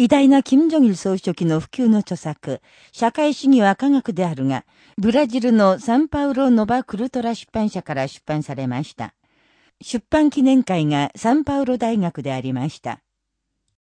偉大な金正日総書記の普及の著作、社会主義は科学であるが、ブラジルのサンパウロ・ノバ・クルトラ出版社から出版されました。出版記念会がサンパウロ大学でありました。